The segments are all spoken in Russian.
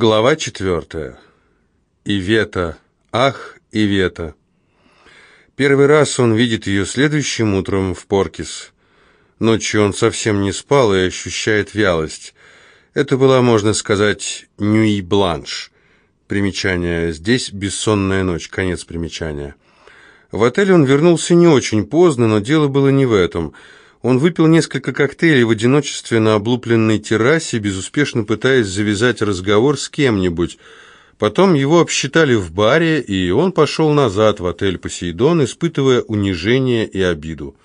Глава четвертая. Ивета. Ах, Ивета. Первый раз он видит ее следующим утром в Поркис. Ночью он совсем не спал и ощущает вялость. Это была, можно сказать, нюи бланш. Примечание. Здесь бессонная ночь. Конец примечания. В отель он вернулся не очень поздно, но дело было не в этом – он выпил несколько коктейлей в одиночестве на облупленной террасе, безуспешно пытаясь завязать разговор с кем-нибудь. Потом его обсчитали в баре, и он пошел назад в отель «Посейдон», испытывая унижение и обиду.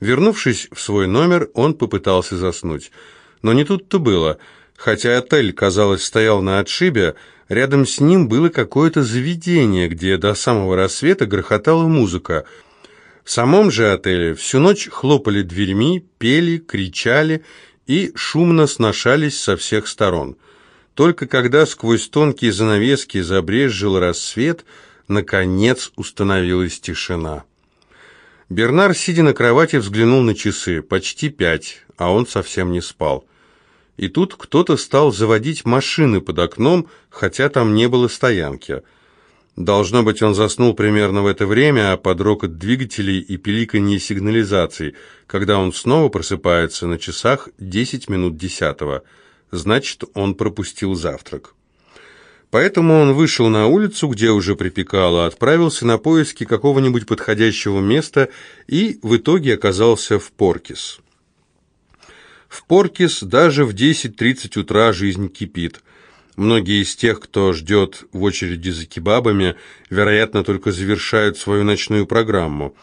Вернувшись в свой номер, он попытался заснуть. Но не тут-то было. Хотя отель, казалось, стоял на отшибе, рядом с ним было какое-то заведение, где до самого рассвета грохотала музыка – в самом же отеле всю ночь хлопали дверьми, пели, кричали и шумно сношались со всех сторон. Только когда сквозь тонкие занавески забрезжил рассвет, наконец установилась тишина. Бернар, сидя на кровати, взглянул на часы. Почти пять, а он совсем не спал. И тут кто-то стал заводить машины под окном, хотя там не было стоянки – Должно быть, он заснул примерно в это время, а под рокот двигателей и пиликанье сигнализаций, когда он снова просыпается на часах 10 минут десятого. Значит, он пропустил завтрак. Поэтому он вышел на улицу, где уже припекало, отправился на поиски какого-нибудь подходящего места и в итоге оказался в Поркис. В Поркис даже в 10.30 утра жизнь кипит – Многие из тех, кто ждет в очереди за кебабами, вероятно, только завершают свою ночную программу.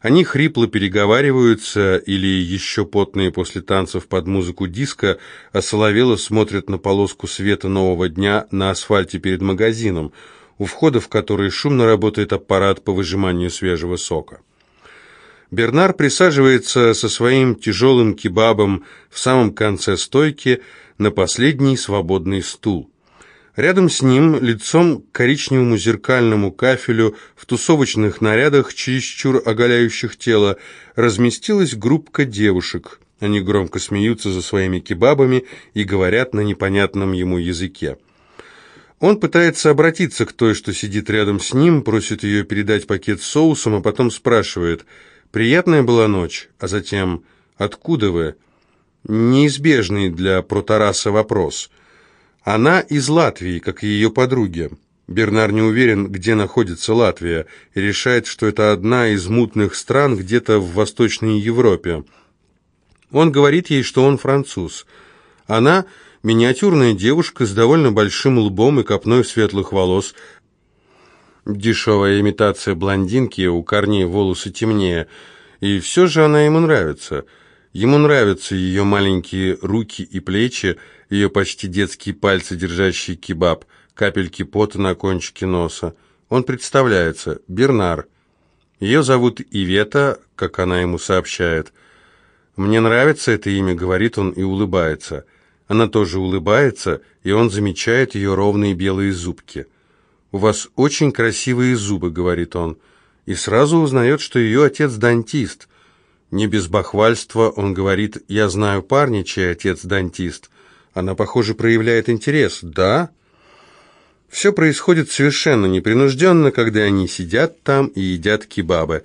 Они хрипло переговариваются или еще потные после танцев под музыку диска, а соловело смотрят на полоску света нового дня на асфальте перед магазином, у входа в который шумно работает аппарат по выжиманию свежего сока. Бернар присаживается со своим тяжелым кебабом в самом конце стойки на последний свободный стул. Рядом с ним, лицом к коричневому зеркальному кафелю, в тусовочных нарядах, чересчур оголяющих тело, разместилась группка девушек. Они громко смеются за своими кебабами и говорят на непонятном ему языке. Он пытается обратиться к той, что сидит рядом с ним, просит ее передать пакет с соусом, а потом спрашивает «Приятная была ночь?» А затем «Откуда вы?» Неизбежный для Протараса вопрос – она из Латвии, как и ее подруги. Бернар не уверен, где находится Латвия, и решает, что это одна из мутных стран где-то в Восточной Европе. Он говорит ей, что он француз. Она – миниатюрная девушка с довольно большим лбом и копной светлых волос. Дешевая имитация блондинки, у корней волосы темнее. И все же она ему нравится. Ему нравятся ее маленькие руки и плечи, ее почти детские пальцы, держащие кебаб, капельки пота на кончике носа. Он представляется, Бернар. Ее зовут Ивета, как она ему сообщает. «Мне нравится это имя», — говорит он и улыбается. Она тоже улыбается, и он замечает ее ровные белые зубки. «У вас очень красивые зубы», — говорит он, и сразу узнает, что ее отец дантист. Не без бахвальства он говорит «Я знаю парня, чей отец дантист». Она, похоже, проявляет интерес. Да? Все происходит совершенно непринужденно, когда они сидят там и едят кебабы.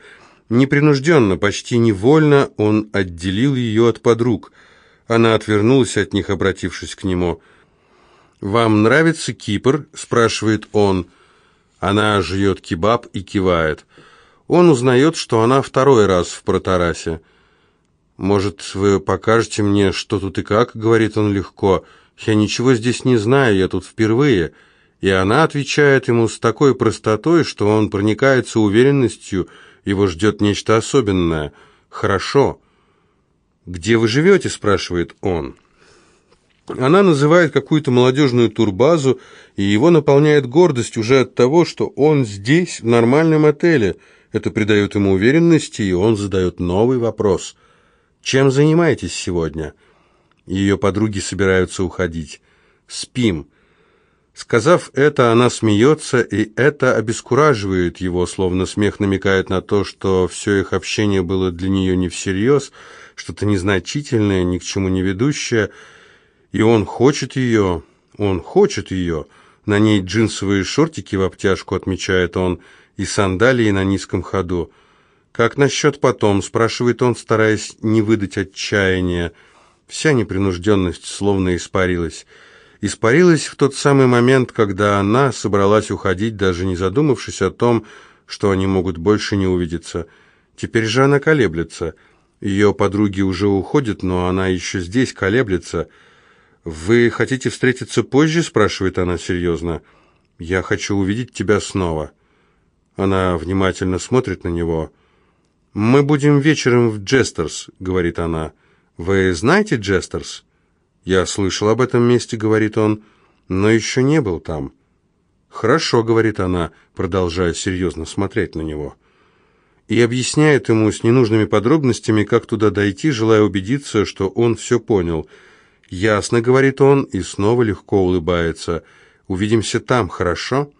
Непринужденно, почти невольно он отделил ее от подруг. Она отвернулась от них, обратившись к нему. «Вам нравится Кипр?» – спрашивает он. Она жует кебаб и кивает. Он узнает, что она второй раз в Протарасе. «Может, вы покажете мне, что тут и как?» — говорит он легко. «Я ничего здесь не знаю, я тут впервые». И она отвечает ему с такой простотой, что он проникается уверенностью, его ждет нечто особенное. «Хорошо». «Где вы живете?» — спрашивает он. Она называет какую-то молодежную турбазу, и его наполняет гордость уже от того, что он здесь, в нормальном отеле. Это придает ему уверенности, и он задает новый вопрос – «Чем занимаетесь сегодня?» Ее подруги собираются уходить. «Спим». Сказав это, она смеется, и это обескураживает его, словно смех намекает на то, что все их общение было для нее не всерьез, что-то незначительное, ни к чему не ведущее, и он хочет ее, Он хочет ее. На ней джинсовые шортики в обтяжку, отмечает он, и сандалии на низком ходу. «Как насчет потом?» – спрашивает он, стараясь не выдать отчаяния. Вся непринужденность словно испарилась. Испарилась в тот самый момент, когда она собралась уходить, даже не задумавшись о том, что они могут больше не увидеться. Теперь же она колеблется. Ее подруги уже уходят, но она еще здесь колеблется. «Вы хотите встретиться позже?» – спрашивает она серьезно. «Я хочу увидеть тебя снова». Она внимательно смотрит на него. «Мы будем вечером в Джестерс», — говорит она. «Вы знаете Джестерс?» «Я слышал об этом месте», — говорит он, — «но еще не был там». «Хорошо», — говорит она, продолжая серьезно смотреть на него. И объясняет ему с ненужными подробностями, как туда дойти, желая убедиться, что он все понял. «Ясно», — говорит он, и снова легко улыбается. «Увидимся там, хорошо?»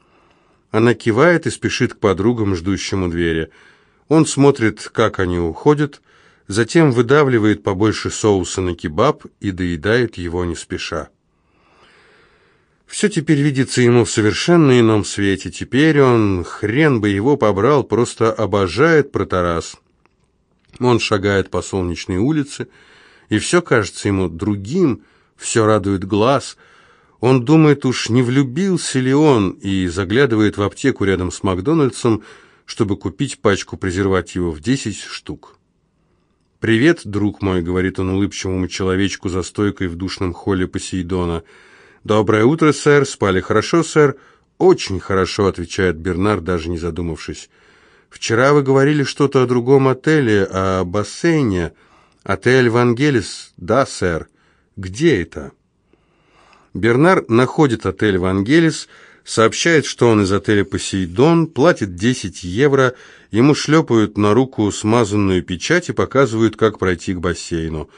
Она кивает и спешит к подругам, ждущим у двери. Он смотрит, как они уходят, затем выдавливает побольше соуса на кебаб и доедает его не спеша. Все теперь видится ему в совершенно ином свете. Теперь он, хрен бы его побрал, просто обожает Протарас. Он шагает по солнечной улице, и все кажется ему другим, все радует глаз — он думает, уж не влюбился ли он, и заглядывает в аптеку рядом с Макдональдсом, чтобы купить пачку презервативов, 10 штук. «Привет, друг мой», — говорит он улыбчивому человечку за стойкой в душном холле Посейдона. «Доброе утро, сэр. Спали хорошо, сэр?» «Очень хорошо», — отвечает Бернар, даже не задумавшись. «Вчера вы говорили что-то о другом отеле, о бассейне. Отель «Вангелис». Да, сэр. Где это?» Бернар находит отель «Вангелис», сообщает, что он из отеля «Посейдон», платит 10 евро, ему шлепают на руку смазанную печать и показывают, как пройти к бассейну.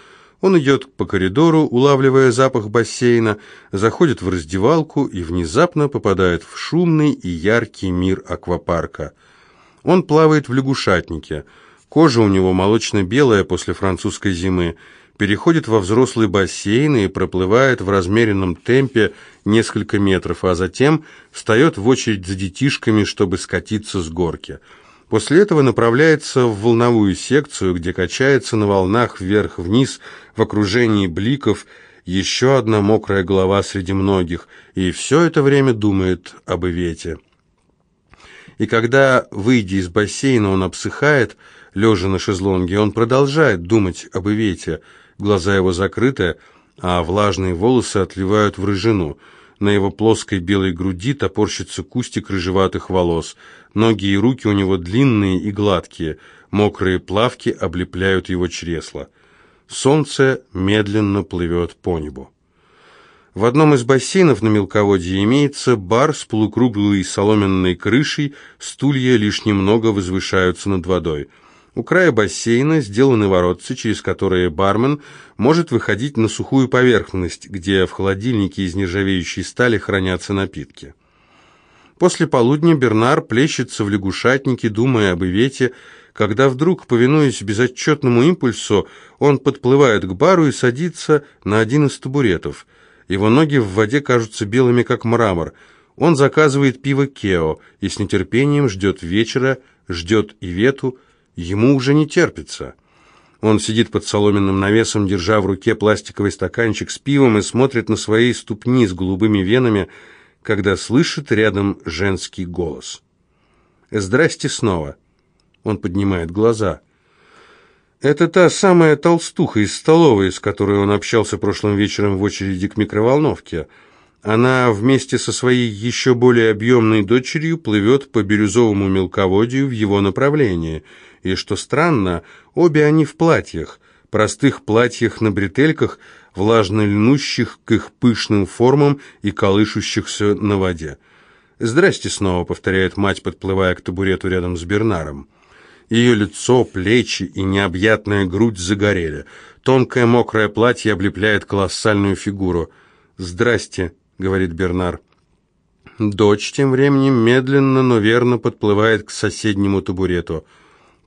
Он идет по коридору, улавливая запах бассейна, заходит в раздевалку и внезапно попадает в шумный и яркий мир аквапарка. Он плавает в лягушатнике. Кожа у него молочно-белая после французской зимы переходит во взрослый бассейн и проплывает в размеренном темпе несколько метров, а затем встает в очередь за детишками, чтобы скатиться с горки. После этого направляется в волновую секцию, где качается на волнах вверх-вниз в окружении бликов еще одна мокрая голова среди многих, и все это время думает об Ивете. И когда, выйдя из бассейна, он обсыхает, лежа на шезлонге, он продолжает думать об Ивете – глаза его закрыты, а влажные волосы отливают в рыжину. На его плоской белой груди топорщится кустик рыжеватых волос. Ноги и руки у него длинные и гладкие, мокрые плавки облепляют его чресла. Солнце медленно плывет по небу. В одном из бассейнов на мелководье имеется бар с полукруглой соломенной крышей, стулья лишь немного возвышаются над водой – у края бассейна сделаны воротцы, через которые бармен может выходить на сухую поверхность, где в холодильнике из нержавеющей стали хранятся напитки. После полудня Бернар плещется в лягушатнике, думая об Ивете, когда вдруг, повинуясь безотчетному импульсу, он подплывает к бару и садится на один из табуретов. Его ноги в воде кажутся белыми, как мрамор. Он заказывает пиво «Кео» и с нетерпением ждет вечера, ждет Ивету, Ему уже не терпится. Он сидит под соломенным навесом, держа в руке пластиковый стаканчик с пивом и смотрит на свои ступни с голубыми венами, когда слышит рядом женский голос. «Здрасте снова!» Он поднимает глаза. Это та самая толстуха из столовой, с которой он общался прошлым вечером в очереди к микроволновке – она вместе со своей еще более объемной дочерью плывет по бирюзовому мелководью в его направлении. И что странно, обе они в платьях, простых платьях на бретельках, влажно льнущих к их пышным формам и колышущихся на воде. «Здрасте снова», — повторяет мать, подплывая к табурету рядом с Бернаром. Ее лицо, плечи и необъятная грудь загорели. Тонкое мокрое платье облепляет колоссальную фигуру. «Здрасте», — говорит Бернар. Дочь тем временем медленно, но верно подплывает к соседнему табурету.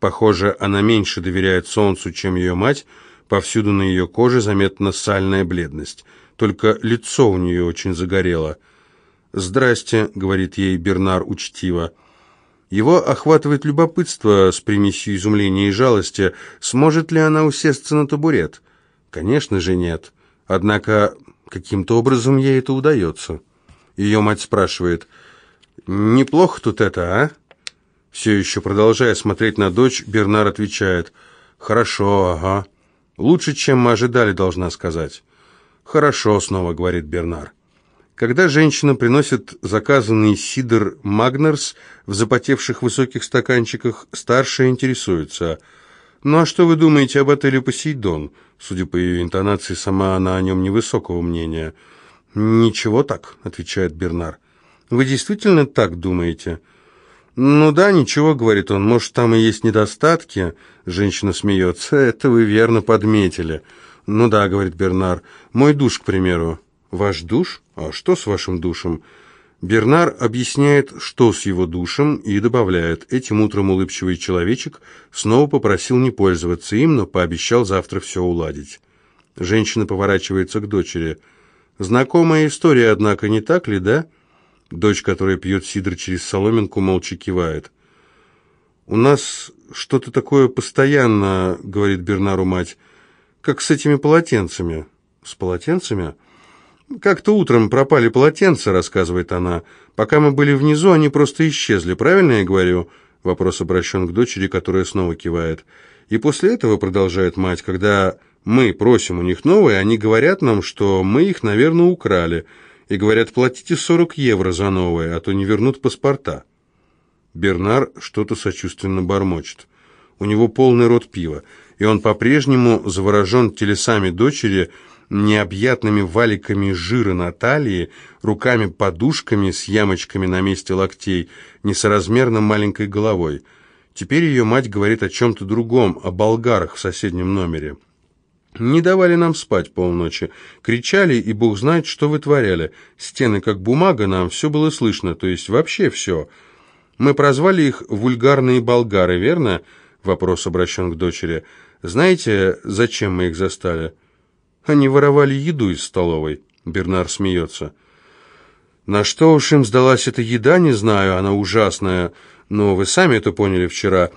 Похоже, она меньше доверяет солнцу, чем ее мать. Повсюду на ее коже заметна сальная бледность. только лицо у нее очень загорело. «Здрасте», — говорит ей Бернар учтиво. Его охватывает любопытство с примесью изумления и жалости. Сможет ли она усесться на табурет? Конечно же нет. Однако каким-то образом ей это удается. Ее мать спрашивает, «Неплохо тут это, а?» Все еще продолжая смотреть на дочь, Бернар отвечает, «Хорошо, ага. Лучше, чем мы ожидали, должна сказать». «Хорошо», — снова говорит Бернар. Когда женщина приносит заказанный сидр Магнерс в запотевших высоких стаканчиках, старшая интересуется. «Ну а что вы думаете об отеле «Посейдон»?» Судя по ее интонации, сама она о нем невысокого мнения. «Ничего так», — отвечает Бернар. «Вы действительно так думаете?» «Ну да, ничего», — говорит он, — «может, там и есть недостатки?» Женщина смеется. «Это вы верно подметили». «Ну да», — говорит Бернар, — «мой душ, к примеру». «Ваш душ? А что с вашим душем?» Бернар объясняет, что с его душем, и добавляет, этим утром улыбчивый человечек снова попросил не пользоваться им, но пообещал завтра все уладить. Женщина поворачивается к дочери. «Знакомая история, однако, не так ли, да?» Дочь, которая пьет сидр через соломинку, молча кивает. «У нас что-то такое постоянно, — говорит Бернару мать, — как с этими полотенцами». «С полотенцами?» «Как-то утром пропали полотенца», — рассказывает она. «Пока мы были внизу, они просто исчезли. Правильно я говорю?» Вопрос обращен к дочери, которая снова кивает. «И после этого, — продолжает мать, — когда мы просим у них новые, они говорят нам, что мы их, наверное, украли. И говорят, платите 40 евро за новые, а то не вернут паспорта». Бернар что-то сочувственно бормочет. У него полный рот пива, и он по-прежнему заворожен телесами дочери, — необъятными валиками жира на талии, руками-подушками с ямочками на месте локтей, несоразмерно маленькой головой. Теперь ее мать говорит о чем-то другом, о болгарах в соседнем номере. Не давали нам спать полночи. Кричали, и бог знает, что вытворяли. Стены как бумага, нам все было слышно, то есть вообще все. Мы прозвали их «вульгарные болгары», верно? Вопрос обращен к дочери. Знаете, зачем мы их застали? Они воровали еду из столовой. Бернар смеется. На что уж им сдалась эта еда, не знаю, она ужасная, но вы сами это поняли вчера.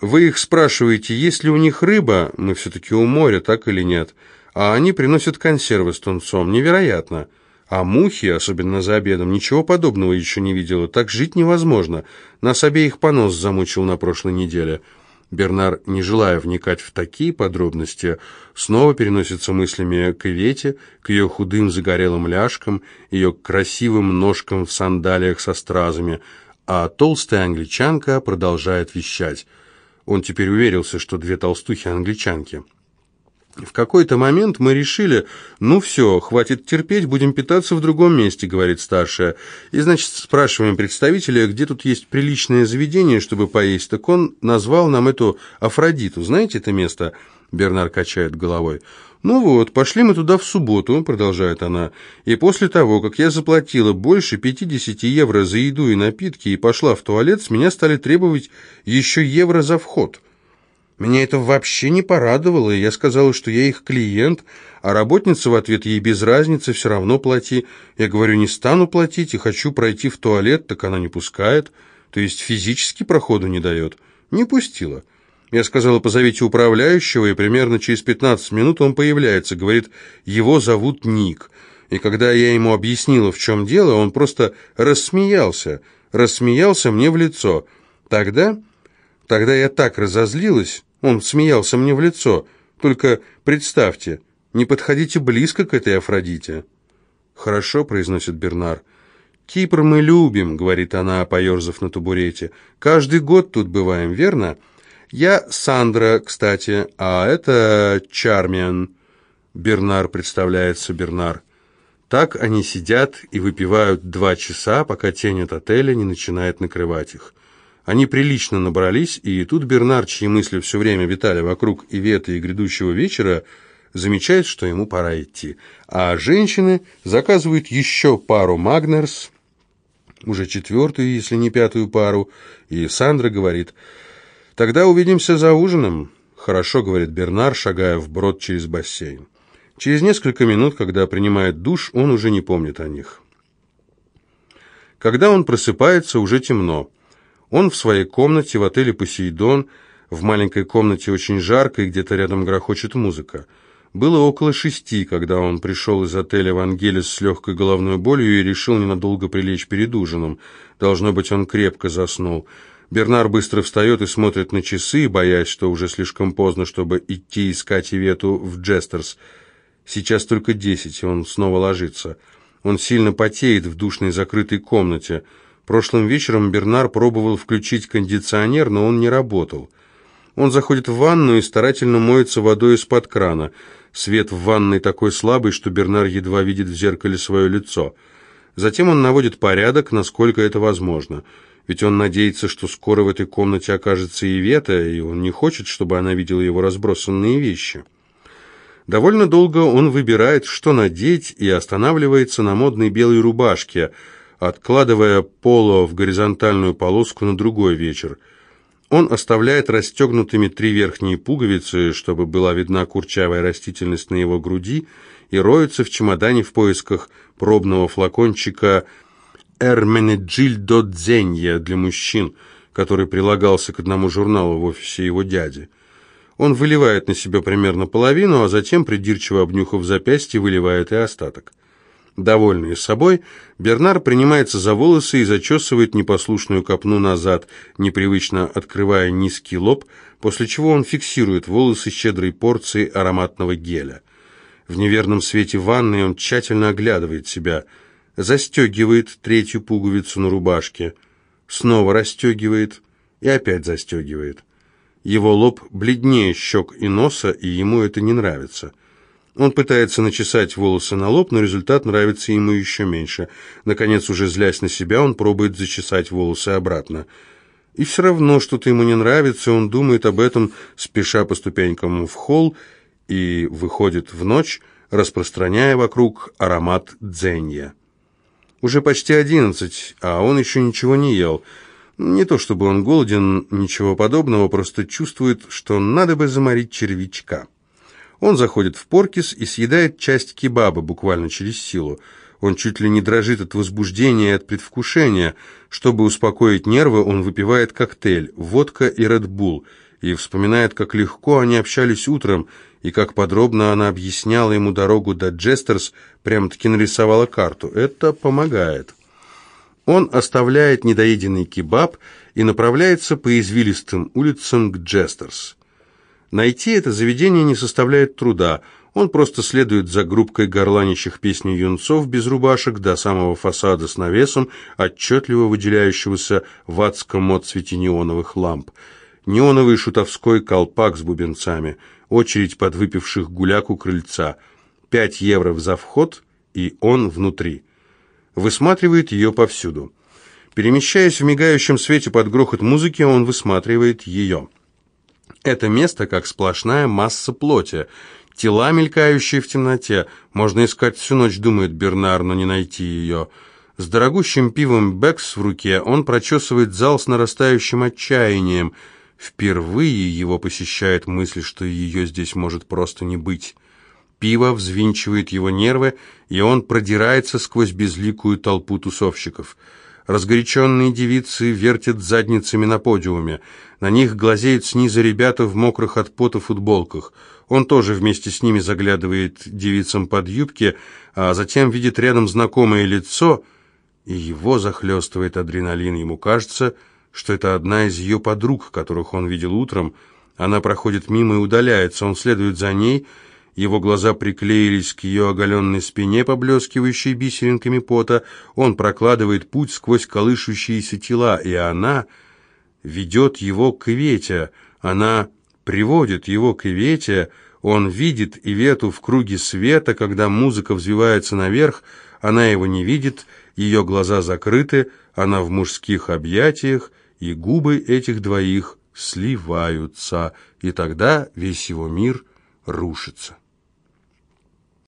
Вы их спрашиваете, есть ли у них рыба, мы все-таки у моря, так или нет, а они приносят консервы с тунцом, невероятно. А мухи, особенно за обедом, ничего подобного еще не видела, так жить невозможно. Нас обеих понос замучил на прошлой неделе». Бернар, не желая вникать в такие подробности, снова переносится мыслями к Ивете, к ее худым загорелым ляжкам, ее красивым ножкам в сандалиях со стразами, а толстая англичанка продолжает вещать. Он теперь уверился, что две толстухи англичанки – в какой-то момент мы решили, ну все, хватит терпеть, будем питаться в другом месте, говорит старшая. И, значит, спрашиваем представителя, где тут есть приличное заведение, чтобы поесть. Так он назвал нам эту Афродиту. Знаете это место? Бернар качает головой. «Ну вот, пошли мы туда в субботу», — продолжает она, «и после того, как я заплатила больше 50 евро за еду и напитки и пошла в туалет, с меня стали требовать еще евро за вход». Меня это вообще не порадовало, и я сказала, что я их клиент, а работница в ответ ей без разницы, все равно плати. Я говорю, не стану платить и хочу пройти в туалет, так она не пускает, то есть физически проходу не дает. Не пустила. Я сказала, позовите управляющего, и примерно через 15 минут он появляется, говорит, его зовут Ник. И когда я ему объяснила, в чем дело, он просто рассмеялся, рассмеялся мне в лицо. Тогда, тогда я так разозлилась, он смеялся мне в лицо. Только представьте, не подходите близко к этой Афродите. «Хорошо», — произносит Бернар. «Кипр мы любим», — говорит она, поерзав на табурете. «Каждый год тут бываем, верно?» «Я Сандра, кстати, а это Чармиан». Бернар представляется Бернар. Так они сидят и выпивают два часа, пока тень от отеля не начинает накрывать их. Они прилично набрались, и тут Бернар, чьи мысли все время витали вокруг Иветы и грядущего вечера, замечает, что ему пора идти. А женщины заказывают еще пару Магнерс, уже четвертую, если не пятую пару, и Сандра говорит, «Тогда увидимся за ужином». «Хорошо», — говорит Бернар, шагая вброд через бассейн. Через несколько минут, когда принимает душ, он уже не помнит о них. Когда он просыпается, уже темно. Он в своей комнате в отеле «Посейдон», в маленькой комнате очень жарко, и где-то рядом грохочет музыка. Было около шести, когда он пришел из отеля в Ангелис с легкой головной болью и решил ненадолго прилечь перед ужином. Должно быть, он крепко заснул. Бернар быстро встает и смотрит на часы, боясь, что уже слишком поздно, чтобы идти искать Ивету в Джестерс. Сейчас только десять, и он снова ложится. Он сильно потеет в душной закрытой комнате. Прошлым вечером Бернар пробовал включить кондиционер, но он не работал. Он заходит в ванну и старательно моется водой из-под крана. Свет в ванной такой слабый, что Бернар едва видит в зеркале свое лицо. Затем он наводит порядок, насколько это возможно. Ведь он надеется, что скоро в этой комнате окажется Ивета, и он не хочет, чтобы она видела его разбросанные вещи. Довольно долго он выбирает, что надеть, и останавливается на модной белой рубашке, откладывая поло в горизонтальную полоску на другой вечер. Он оставляет расстегнутыми три верхние пуговицы, чтобы была видна курчавая растительность на его груди, и роется в чемодане в поисках пробного флакончика «Эрменеджильдо Дзенья» для мужчин, который прилагался к одному журналу в офисе его дяди. Он выливает на себя примерно половину, а затем, придирчиво обнюхав запястье, выливает и остаток. Довольный собой, Бернар принимается за волосы и зачесывает непослушную копну назад, непривычно открывая низкий лоб, после чего он фиксирует волосы щедрой порцией ароматного геля. В неверном свете ванны он тщательно оглядывает себя, застегивает третью пуговицу на рубашке, снова расстегивает и опять застегивает. Его лоб бледнее щек и носа, и ему это не нравится. Он пытается начесать волосы на лоб, но результат нравится ему еще меньше. Наконец, уже злясь на себя, он пробует зачесать волосы обратно. И все равно что-то ему не нравится, он думает об этом, спеша по ступенькам в холл, и выходит в ночь, распространяя вокруг аромат дзенья. Уже почти одиннадцать, а он еще ничего не ел – не то чтобы он голоден, ничего подобного, просто чувствует, что надо бы заморить червячка. Он заходит в Поркис и съедает часть кебаба буквально через силу. Он чуть ли не дрожит от возбуждения и от предвкушения. Чтобы успокоить нервы, он выпивает коктейль, водка и Редбул, и вспоминает, как легко они общались утром, и как подробно она объясняла ему дорогу до Джестерс, прямо-таки нарисовала карту. Это помогает. Он оставляет недоеденный кебаб и направляется по извилистым улицам к Джестерс. Найти это заведение не составляет труда. Он просто следует за группкой горланящих песни юнцов без рубашек до самого фасада с навесом, отчетливо выделяющегося в адском отцвете неоновых ламп. Неоновый шутовской колпак с бубенцами, очередь подвыпивших гуляк у крыльца. Пять евро за вход, и он внутри высматривает ее повсюду. Перемещаясь в мигающем свете под грохот музыки, он высматривает ее. Это место как сплошная масса плоти, тела, мелькающие в темноте. Можно искать всю ночь, думает Бернар, но не найти ее. С дорогущим пивом Бекс в руке он прочесывает зал с нарастающим отчаянием. Впервые его посещает мысль, что ее здесь может просто не быть. Пиво взвинчивает его нервы, и он продирается сквозь безликую толпу тусовщиков. Разгоряченные девицы вертят задницами на подиуме. На них глазеют снизу ребята в мокрых от пота футболках. Он тоже вместе с ними заглядывает девицам под юбки, а затем видит рядом знакомое лицо, и его захлестывает адреналин. Ему кажется, что это одна из ее подруг, которых он видел утром. Она проходит мимо и удаляется. Он следует за ней — его глаза приклеились к ее оголенной спине, поблескивающей бисеринками пота. Он прокладывает путь сквозь колышущиеся тела, и она ведет его к Ивете. Она приводит его к Ивете. Он видит Ивету в круге света, когда музыка взвивается наверх. Она его не видит, ее глаза закрыты, она в мужских объятиях, и губы этих двоих сливаются, и тогда весь его мир рушится.